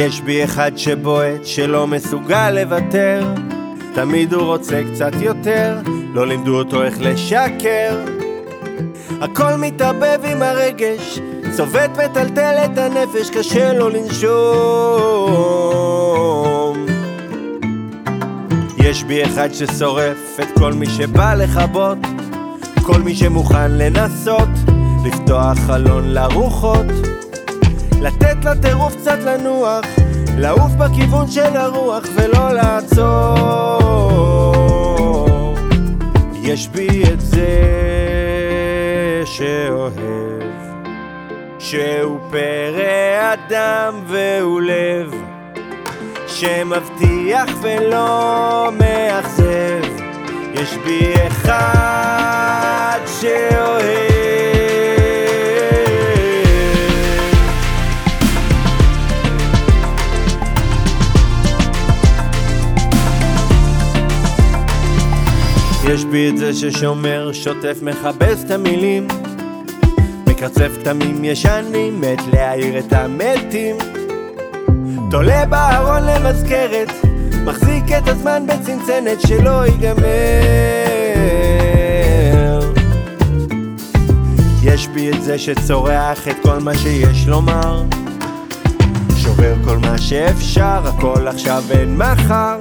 יש בי אחד שבועט, שלא מסוגל לוותר. תמיד הוא רוצה קצת יותר, לא לימדו אותו איך לשקר. הכל מתערבב עם הרגש, צובט מטלטל את הנפש, קשה לו לנשום. יש בי אחד ששורף את כל מי שבא לכבות כל מי שמוכן לנסות לפתוח חלון לרוחות קצת לנוח לעוף בכיוון של הרוח ולא לעצור. יש בי את זה שאוהב שהוא פרא אדם והוא לב שמבטיח ולא מאכזב. יש בי אחד יש בי את זה ששומר, שוטף, מכבס את המילים. מקרצף תמים ישנים, מת להעיר את המתים. תולה בארון למזכרת, מחזיק את הזמן בצנצנת שלא ייגמר. יש בי את זה שצורח את כל מה שיש לומר. שובר כל מה שאפשר, הכל עכשיו אין מחר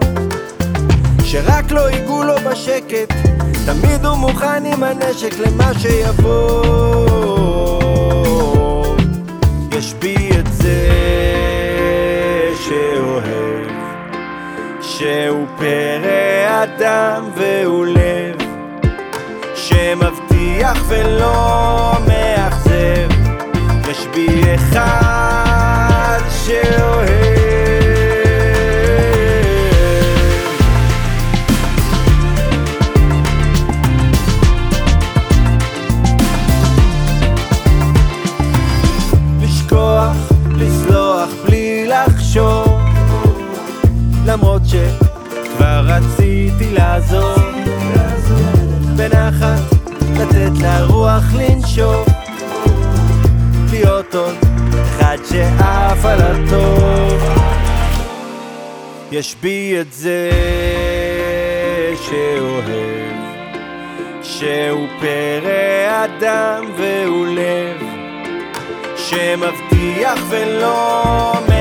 שרק לא ייגעו לו בשקט. תמיד הוא מוכן עם הנשק למה שיבוא. יש בי את זה שאוהב שהוא פרא אדם והוא לב שמבטיח ולא עוד אחד שעף על הטוב. יש בי את זה שאוהב שהוא פרא אדם והוא לב שמבטיח ולא מאכזב